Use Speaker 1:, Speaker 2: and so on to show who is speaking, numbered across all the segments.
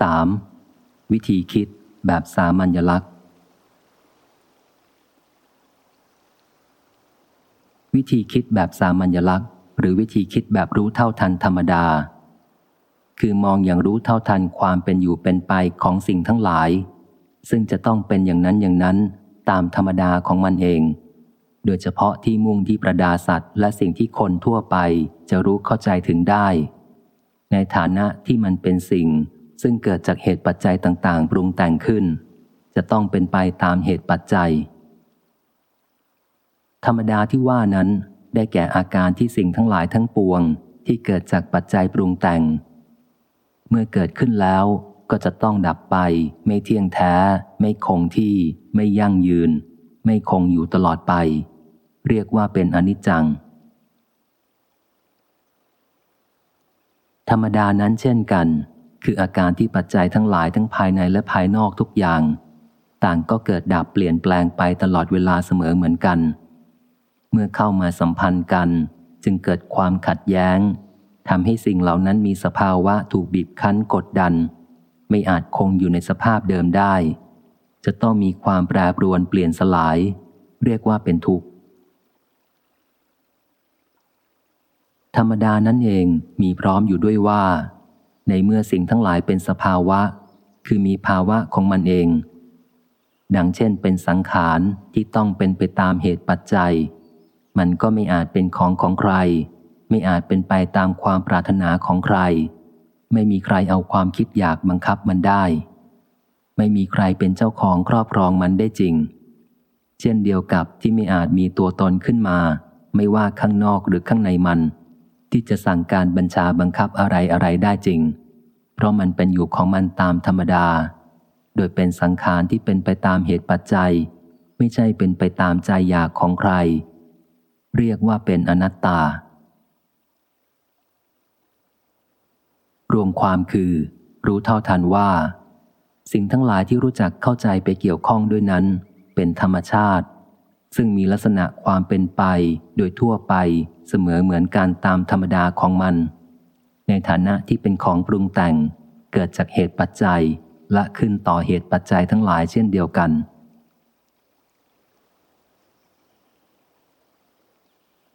Speaker 1: 3. วิธีคิดแบบสามัญลักษณ์ วิธีคิดแบบสามัญลักษณ์ หรือวิธีคิดแบบรู้เท่าทันธรรมดา คือมองอย่างรู้เท่าทันความเป็นอยู่เป็นไปของสิ่งทั้งหลาย ซึ่งจะต้องเป็นอย่างนั้นอย่างนั้นตามธรรมดาของมันเอง โดยเฉพาะที่มุ่งที่ประดาสัตว์ และสิ่งที่คนทั่วไปจะรู้เข้าใจถึงได้ ในฐานะที่มันเป็นสิ่ง ซึ่งเกิดจากเหตุปัจจัยต่างๆ ปรุงแต่งขึ้น จะต้องเป็นไปตามเหตุปัจจัย ธรรมดาที่ว่านั้นได้แก่อาการที่สิ่งทั้งหลายทั้งปวง ที่เกิดจากปัจจัยปรุงแต่ง เมื่อเกิดขึ้นแล้วก็จะต้องดับไป ไม่เที่ยงแท้ ไม่คงที่ ไม่ยั่งยืน ไม่คงอยู่ตลอดไป เรียกว่าเป็นอนิจจัง ธรรมดานั้นเช่นกัน คืออาการที่ปัจจัยทั้งหลายทั้งภายในและภายนอกทุกอย่าง ต่างก็เกิดดับเปลี่ยนแปลงไปตลอดเวลาเสมอเหมือนกัน เมื่อเข้ามาสัมพันธ์กัน จึงเกิดความขัดแย้งทำให้สิ่งเหล่านั้นมีสภาวะถูกบีบคั้นกดดัน ไม่อาจคงอยู่ในสภาพเดิมได้ จะต้องมีความแปรปรวนเปลี่ยนสลาย เรียกว่าเป็นทุกข์ธรรมดานั่นเองมีพร้อมอยู่ด้วยว่า ในเมื่อสิ่งทั้งหลายเป็นสภาวะ คือมีภาวะของมันเอง ดังเช่นเป็นสังขารที่ต้องเป็นไปตามเหตุปัจจัย มันก็ไม่อาจเป็นของของใคร ไม่อาจเป็นไปตามความปรารถนาของใคร ไม่มีใครเอาความคิดอยากบังคับมันได้ ไม่มีใครเป็นเจ้าของครอบครองมันได้จริง เช่นเดียวกับที่ไม่อาจมีตัวตนขึ้นมา ไม่ว่าข้างนอกหรือข้างในมัน ที่จะสั่งการบัญชาบังคับอะไรอะไรได้จริง เพราะมันเป็นอยู่ของมันตามธรรมดา โดยเป็นสังขารที่เป็นไปตามเหตุปัจจัย ไม่ใช่เป็นไปตามใจอยากของใคร เรียกว่าเป็นอนัตตา รวมความคือ รู้เท่าทันว่า สิ่งทั้งหลายที่รู้จักเข้าใจไปเกี่ยวข้องด้วยนั้น เป็นธรรมชาติ ซึ่งมีลักษณะความเป็นไปโดยทั่วไปเสมอเหมือนการตามธรรมดาของมัน ในฐานะที่เป็นของปรุงแต่ง เกิดจากเหตุปัจจัยและขึ้นต่อเหตุปัจจัยทั้งหลายเช่นเดียวกัน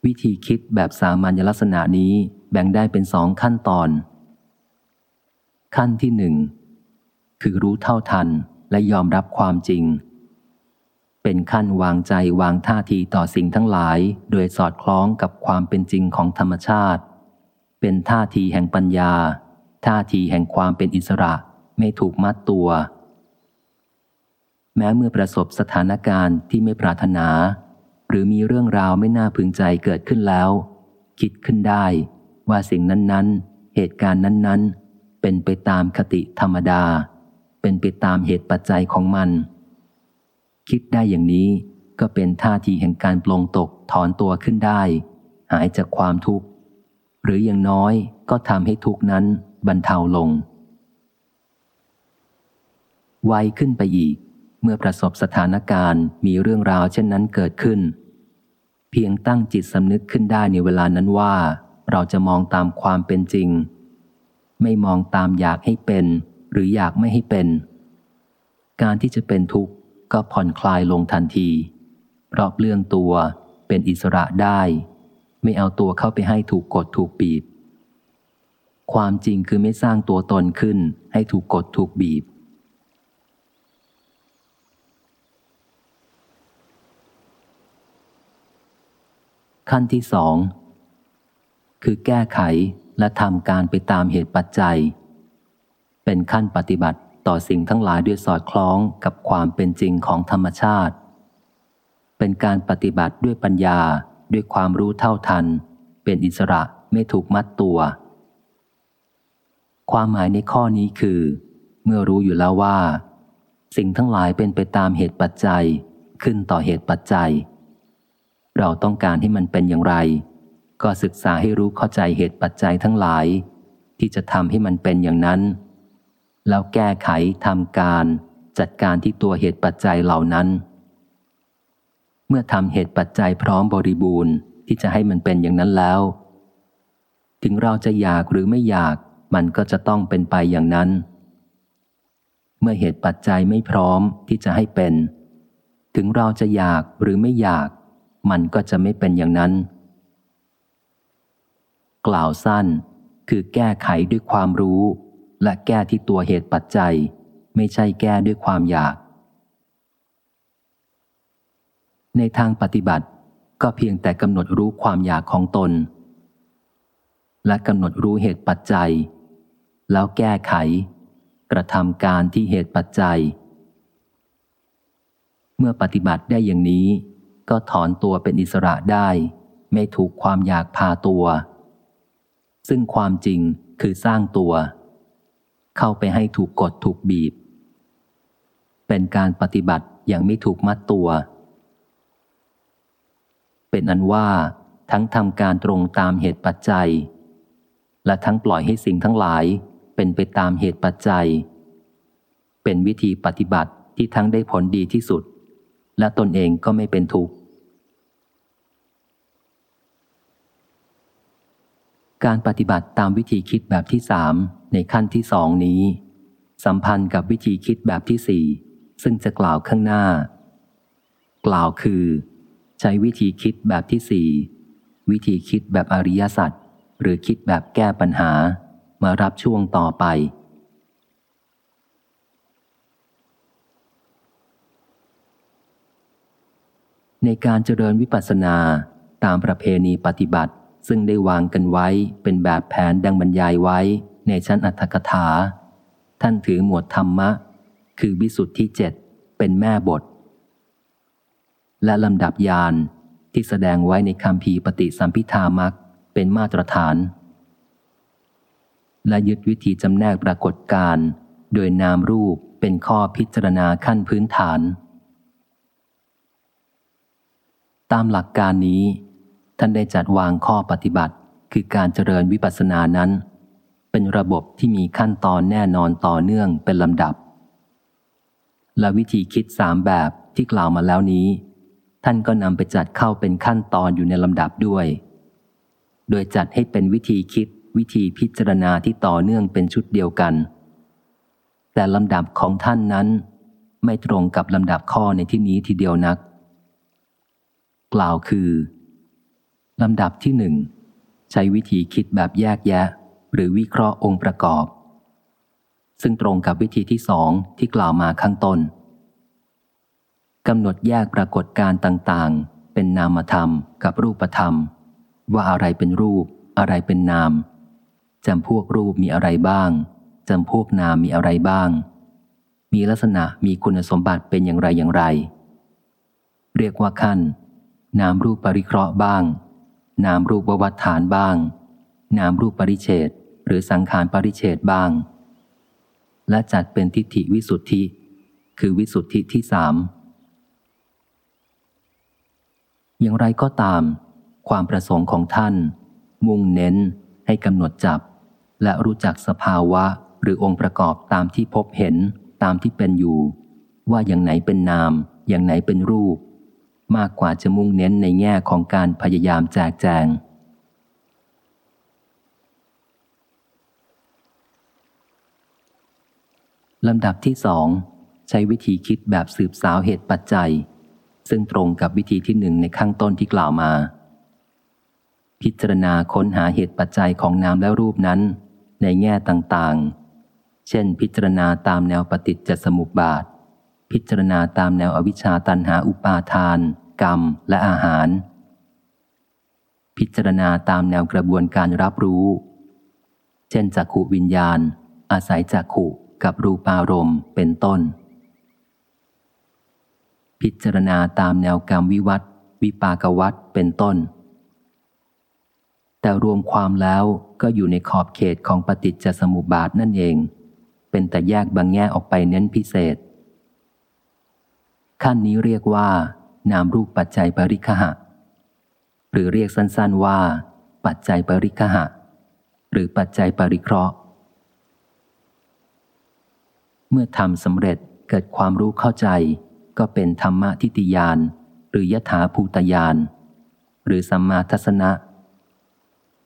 Speaker 1: วิธีคิดแบบสามัญลักษณะนี้แบ่งได้เป็นสองขั้นตอน ขั้นที่หนึ่งคือรู้เท่าทันและยอมรับความจริง เป็นขั้นวางใจวางท่าทีต่อสิ่งทั้งหลาย โดยสอดคล้องกับความเป็นจริงของธรรมชาติ เป็นท่าทีแห่งปัญญา ท่าทีแห่งความเป็นอิสระไม่ถูกมัดตัว แม้เมื่อประสบสถานการณ์ที่ไม่ปรารถนา หรือมีเรื่องราวไม่น่าพึงใจเกิดขึ้นแล้ว คิดขึ้นได้ว่าสิ่งนั้นๆ เหตุการณ์นั้นๆ เป็นไปตามคติธรรมดา เป็นไปตามเหตุปัจจัยของมัน คิดได้อย่างนี้ก็เป็นท่าทีแห่งการปลงตกถอนตัวขึ้นได้ หายจากความทุกข์ หรืออย่างน้อยก็ทำให้ทุกข์นั้นบรรเทาลง ไวขึ้นไปอีก เมื่อประสบสถานการณ์มีเรื่องราวเช่นนั้นเกิดขึ้น เพียงตั้งจิตสำนึกขึ้นได้ในเวลานั้นว่า เราจะมองตามความเป็นจริง ไม่มองตามอยากให้เป็น หรืออยากไม่ให้เป็น การที่จะเป็นทุกข์ ก็ผ่อนคลายลงทันที เพราะเรื่องตัวเป็นอิสระได้ ไม่เอาตัวเข้าไปให้ถูกกดถูกบีบ ความจริงคือไม่สร้างตัวตนขึ้นให้ถูกกดถูกบีบ ขั้นที่สองคือแก้ไขและทำการไปตามเหตุปัจจัย เป็นขั้นปฏิบัติ ต่อสิ่งทั้งหลายด้วยสอดคล้องกับความเป็นจริงของธรรมชาติ เป็นการปฏิบัติด้วยปัญญาด้วยความรู้เท่าทัน เป็นอิสระไม่ถูกมัดตัว ความหมายในข้อนี้คือ เมื่อรู้อยู่แล้วว่า สิ่งทั้งหลายเป็นไปตามเหตุปัจจัยขึ้นต่อเหตุปัจจัย เราต้องการให้มันเป็นอย่างไร ก็ศึกษาให้รู้เข้าใจเหตุปัจจัยทั้งหลาย ที่จะทำให้มันเป็นอย่างนั้น แล้วแก้ไขทำการ จัดการที่ตัวเหตุปัจจัยเหล่านั้น เมื่อทำเหตุปัจจัยพร้อมบริบูรณ์ที่จะให้มันเป็นอย่างนั้นแล้ว ถึงเราจะอยากหรือไม่อยากมันก็จะต้องเป็นไปอย่างนั้น เมื่อเหตุปัจจัยไม่พร้อมที่จะให้เป็น ถึงเราจะอยากหรือไม่อยาก มันก็จะไม่เป็นอย่างนั้น กล่าวสั้นคือแก้ไขด้วยความรู้ และแก้ที่ตัวเหตุปัจจัย ไม่ใช่แก้ด้วยความอยาก ในทางปฏิบัติก็เพียงแต่กำหนดรู้ความอยากของตน และกำหนดรู้เหตุปัจจัย แล้วแก้ไข กระทำการที่เหตุปัจจัย เมื่อปฏิบัติได้อย่างนี้ ก็ถอนตัวเป็นอิสระได้ ไม่ถูกความอยากพาตัว ซึ่งความจริงคือสร้างตัว เข้าไปให้ถูกกดถูกบีบ เป็นการปฏิบัติอย่างไม่ถูกมัดตัว เป็นอันว่าทั้งทำการตรงตามเหตุปัจจัย และทั้งปล่อยให้สิ่งทั้งหลายเป็นไปตามเหตุปัจจัย เป็นวิธีปฏิบัติที่ทั้งได้ผลดีที่สุด และตนเองก็ไม่เป็นทุกข์ การปฏิบัติตามวิธีคิดแบบที่สามในขั้นที่สองนี้ สัมพันธ์กับวิธีคิดแบบที่สี่ซึ่งจะกล่าวข้างหน้า กล่าวคือ ใช้วิธีคิดแบบที่สี่วิธีคิดแบบอริยสัจหรือคิดแบบแก้ปัญหามารับช่วงต่อไป ในการเจริญวิปัสสนาตามประเพณีปฏิบัติ ซึ่งได้วางกันไว้เป็นแบบแผนดังบรรยายไว้ในชั้นอัตถกถา ท่านถือหมวดธรรมะ คือวิสุทธิเจ็ดเป็นแม่บท และลำดับยานที่แสดงไว้ในคำพีปฏิสัมพิธามักเป็นมาตรฐาน และยึดวิธีจำแนกปรากฏการโดยนามรูปเป็นข้อพิจารณาขั้นพื้นฐาน ตามหลักการนี้ ท่านได้จัดวางข้อปฏิบัติ คือการเจริญวิปัสสนานั้น เป็นระบบที่มีขั้นตอนแน่นอนต่อเนื่องเป็นลำดับ และวิธีคิดสามแบบที่กล่าวมาแล้วนี้ ท่านก็นำไปจัดเข้าเป็นขั้นตอนอยู่ในลำดับด้วย โดยจัดให้เป็นวิธีคิดวิธีพิจารณาที่ต่อเนื่องเป็นชุดเดียวกัน แต่ลำดับของท่านนั้น ไม่ตรงกับลำดับข้อในที่นี้ทีเดียวนัก กล่าวคือ ลำดับที่หนึ่งใช้วิธีคิดแบบแยกแยะ หรือวิเคราะห์องค์ประกอบ ซึ่งตรงกับวิธีที่สองที่กล่าวมาข้างต้นกำหนดแยกปรากฏการต่างๆ เป็นนามธรรมกับรูปธรรม ว่าอะไรเป็นรูป อะไรเป็นนามจำพวกรูปมีอะไรบ้างจำพวกนามมีอะไรบ้าง มีลักษณะมีคุณสมบัติเป็นอย่างไรอย่างไร เรียกว่าขั้น นามรูปปริเคราะห์บ้าง นามรูปวัฏฐานบ้าง นามรูปปริเฉดหรือสังขารปริเฉดบ้าง และจัดเป็นทิฏฐิวิสุทธิ คือวิสุทธิที่สามอย่างไรก็ตาม ความประสงค์ของท่าน มุ่งเน้นให้กำหนดจับ และรู้จักสภาวะหรือองค์ประกอบตามที่พบเห็นตามที่เป็นอยู่ ว่าอย่างไหนเป็นนาม อย่างไหนเป็นรูป มากกว่าจะมุ่งเน้นในแง่ของการพยายามแจกแจง ลำดับที่สองใช้วิธีคิดแบบสืบสาวเหตุปัจจัย ซึ่งตรงกับวิธีที่หนึ่งในข้างต้นที่กล่าวมา พิจารณาค้นหาเหตุปัจจัยของนามและรูปนั้น ในแง่ต่างๆ เช่นพิจารณาตามแนวปฏิจจสมุปบาท พิจารณาตามแนวอวิชชาตันหาอุปาทาน กรรม และอาหาร พิจารณาตามแนวกระบวนการรับรู้ เช่นจักขูวิญญาณ อาศัยจักขุกับรูปารมณ์เป็นต้น พิจารณาตามแนวกรรมวิวัตวิปากวัตเป็นต้น แต่รวมความแล้วก็อยู่ในขอบเขตของปฏิจจสมุปบาทนั่นเอง เป็นแต่แยกบางแง่ออกไปเน้นพิเศษ ขั้นนี้เรียกว่า นามรูปปัจจัยปริคหะ หรือเรียกสั้นๆว่า ปัจจัยปริคหะ หรือปัจจัยปริเคราะห์ เมื่อทำสำเร็จเกิดความรู้เข้าใจ ก็เป็นธรรมะทิฏยาน หรือยถาภูตยาน หรือสัมมาทัศนะ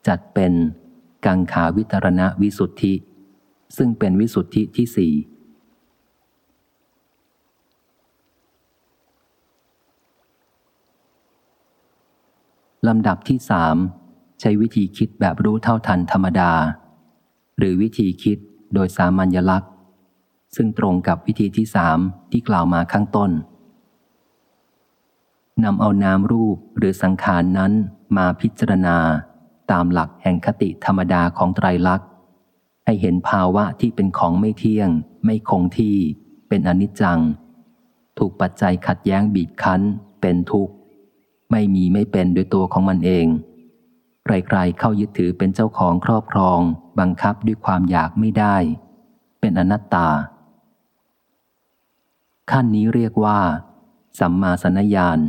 Speaker 1: จัดเป็นกังขาวิตรณะวิสุทธิ ซึ่งเป็นวิสุทธิที่สี่ ลำดับที่สามใช้วิธีคิดแบบรู้เท่าทันธรรมดา หรือวิธีคิดโดยสามัญลักษณ์ ซึ่งตรงกับวิธีที่สามที่กล่าวมาข้างต้นนำเอานามรูปหรือสังขารนนั้นมาพิจารณา ตามหลักแห่งคติธรรมดาของไตรลักษณ์ ให้เห็นภาวะที่เป็นของไม่เที่ยง ไม่คงที่ เป็นอนิจจัง ถูกปัจจัยขัดแย้งบีบคั้น เป็นทุกข์ ไม่มีไม่เป็นด้วยตัวของมันเอง ใครๆเข้ายึดถือเป็นเจ้าของครอบครอง บังคับด้วยความอยากไม่ได้ เป็นอนัตตา ขั้นนี้เรียกว่า สัมมาสนญาณ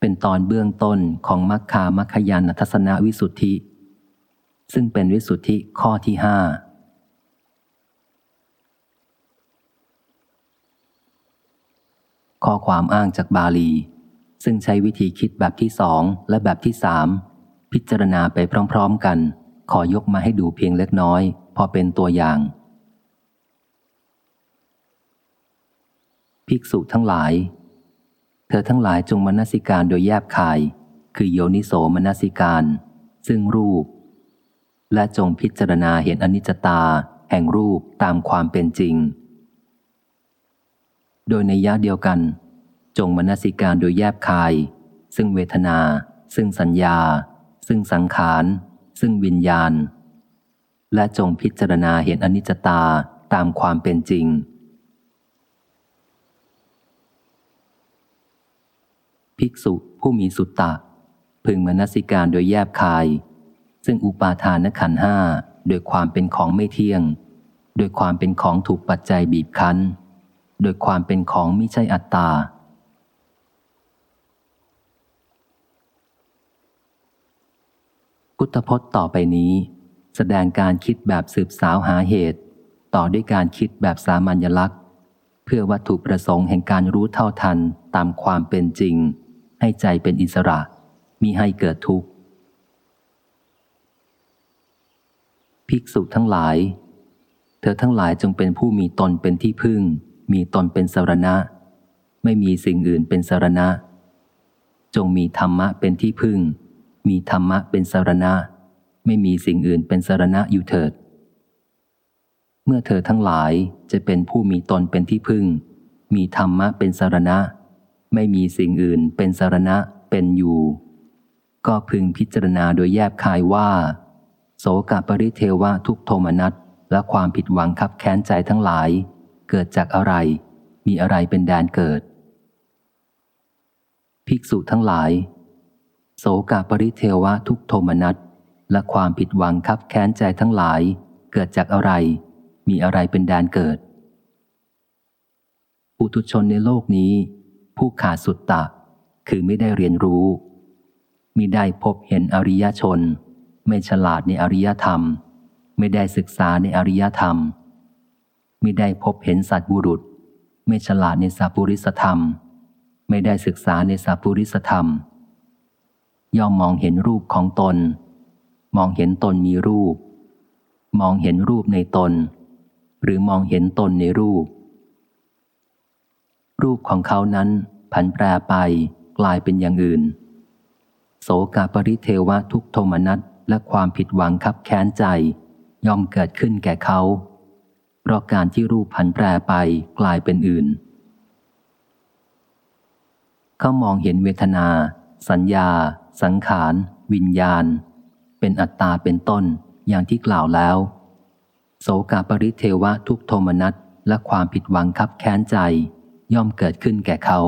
Speaker 1: เป็นตอนเบื้องต้นของมัคคามัคคยานทัศนวิสุทธิ ซึ่งเป็นวิสุทธิข้อที่ห้าข้อความอ้างจากบาลี ซึ่งใช้วิธีคิดแบบที่สองและแบบที่สามพิจารณาไปพร้อมๆกัน ขอยกมาให้ดูเพียงเล็กน้อย พอเป็นตัวอย่าง ภิกษุทั้งหลาย เธอทั้งหลายจงมนสิการโดยแยบคาย คือโยนิโสมนสิการ ซึ่งรูป และจงพิจารณาเห็นอนิจจตา แห่งรูปตามความเป็นจริง โดยในยะเดียวกัน จงมนสิการโดยแยบคาย ซึ่งเวทนา ซึ่งสัญญา ซึ่งสังขาร ซึ่งวิญญาณ และจงพิจารณาเห็นอนิจจตาตามความเป็นจริง ภิกษุผู้มีสุตตะ พึงมนสิการโดยแยบคาย ซึ่งอุปาทานขันห้าโดยความเป็นของไม่เที่ยง โดยความเป็นของถูกปัจจัยบีบคั้น โดยความเป็นของไม่ใช่อัตตา พุทธพจน์ต่อไปนี้ แสดงการคิดแบบสืบสาวหาเหตุ ต่อด้วยการคิดแบบสามัญลักษณ์ เพื่อวัตถุประสงค์แห่งการรู้เท่าทันตามความเป็นจริง ให้ใจเป็นอิสระมิให้เกิดทุกข์ ภิกษุทั้งหลาย เธอทั้งหลายจงเป็นผู้มีตนเป็นที่พึ่ง มีตนเป็นสารณะ ไม่มีสิ่งอื่นเป็นสารณะ จงมีธรรมะเป็นที่พึ่ง มีธรรมะเป็นสารณะ ไม่มีสิ่งอื่นเป็นสารณะอยู่เถิด เมื่อเธอทั้งหลายจะเป็นผู้มีตนเป็นที่พึ่ง มีธรรมะเป็นสารณะ ไม่มีสิ่งอื่นเป็นสารณะเป็นอยู่ ก็พึงพิจารณาโดยแยบคายว่า โสกปริเทวะทุกโทมนัสและความผิดหวังคับแค้นใจทั้งหลาย เกิดจากอะไร มีอะไรเป็นแดนเกิด ภิกษุทั้งหลาย โสกาปริเทวะทุกโทมนัสและความผิดหวังคับแค้นใจทั้งหลาย เกิดจากอะไร มีอะไรเป็นแดนเกิดปุถุชนในโลกนี้ ผู้ขาดสุตตะ คือไม่ได้เรียนรู้มิได้พบเห็นอริยชน ไม่ฉลาดในอริยธรรม ไม่ได้ศึกษาในอริยธรรมไม่ได้พบเห็นสัตบุรุษ ไม่ฉลาดในสัพพุริสธรรม ไม่ได้ศึกษาในสัพพุริสธรรม ย่อมมองเห็นรูปของตน มองเห็นตนมีรูป มองเห็นรูปในตน หรือมองเห็นตนในรูป รูปของเขานั้น ผันแปรไปกลายเป็นอย่างอื่น โสกาปริเทวะทุกโทมนัสและความผิดหวังคับแค้นใจ ย่อมเกิดขึ้นแก่เขา เพราะการที่รูปผันแปรไปกลายเป็นอื่น เขามองเห็นเวทนา สัญญา สังขาร วิญญาณ เป็นอัตตาเป็นต้นอย่างที่กล่าวแล้ว โสกาปริเทวะทุกโทมนัสและความผิดหวังคับแค้นใจ ย่อมเกิดขึ้นแก่เขา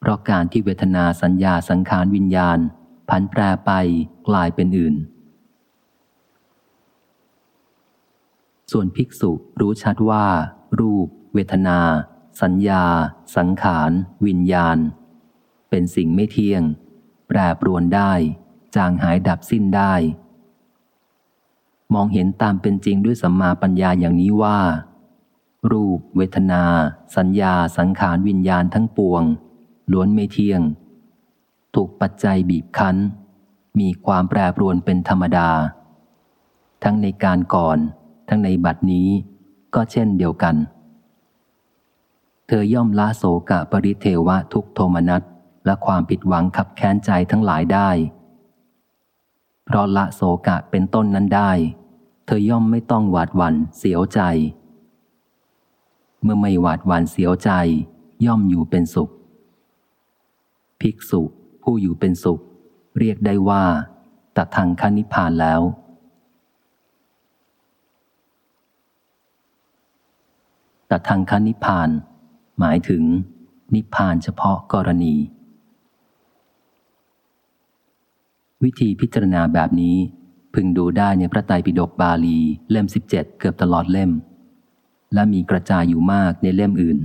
Speaker 1: เพราะการที่เวทนาสัญญาสังขารวิญญาณ ผันแปรไปกลายเป็นอื่น ส่วนภิกษุรู้ชัดว่า รูป เวทนา สัญญา สังขาร วิญญาณ เป็นสิ่งไม่เที่ยง แปรปรวนได้ จางหายดับสิ้นได้ มองเห็นตามเป็นจริงด้วยสัมมาปัญญาอย่างนี้ว่า รูป เวทนา สัญญา สังขารวิญญาณทั้งปวง ล้วนไม่เที่ยง ถูกปัจจัยบีบคั้น มีความแปรปรวนเป็นธรรมดา ทั้งในการก่อน ทั้งในบัดนี้ ก็เช่นเดียวกันเธอย่อมละโสกะปริเทวะทุกโทมนัส และความผิดหวังขับแค้นใจทั้งหลายได้ เพราะละโสกะเป็นต้นนั้นได้ เธอย่อมไม่ต้องหวาดหวั่นเสียวใจ เมื่อไม่หวาดหวั่นเสียวใจ ย่อมอยู่เป็นสุข ภิกษุผู้อยู่เป็นสุข เรียกได้ว่าตัดทางคนิพพานแล้วตัดทางคนิพพาน หมายถึงนิพพานเฉพาะกรณี วิธีพิจารณาแบบนี้ พึงดูได้ในพระไตรปิฎกบาลีเล่ม 17 เกือบตลอดเล่ม และมีกระจายอยู่มากในเล่มอื่น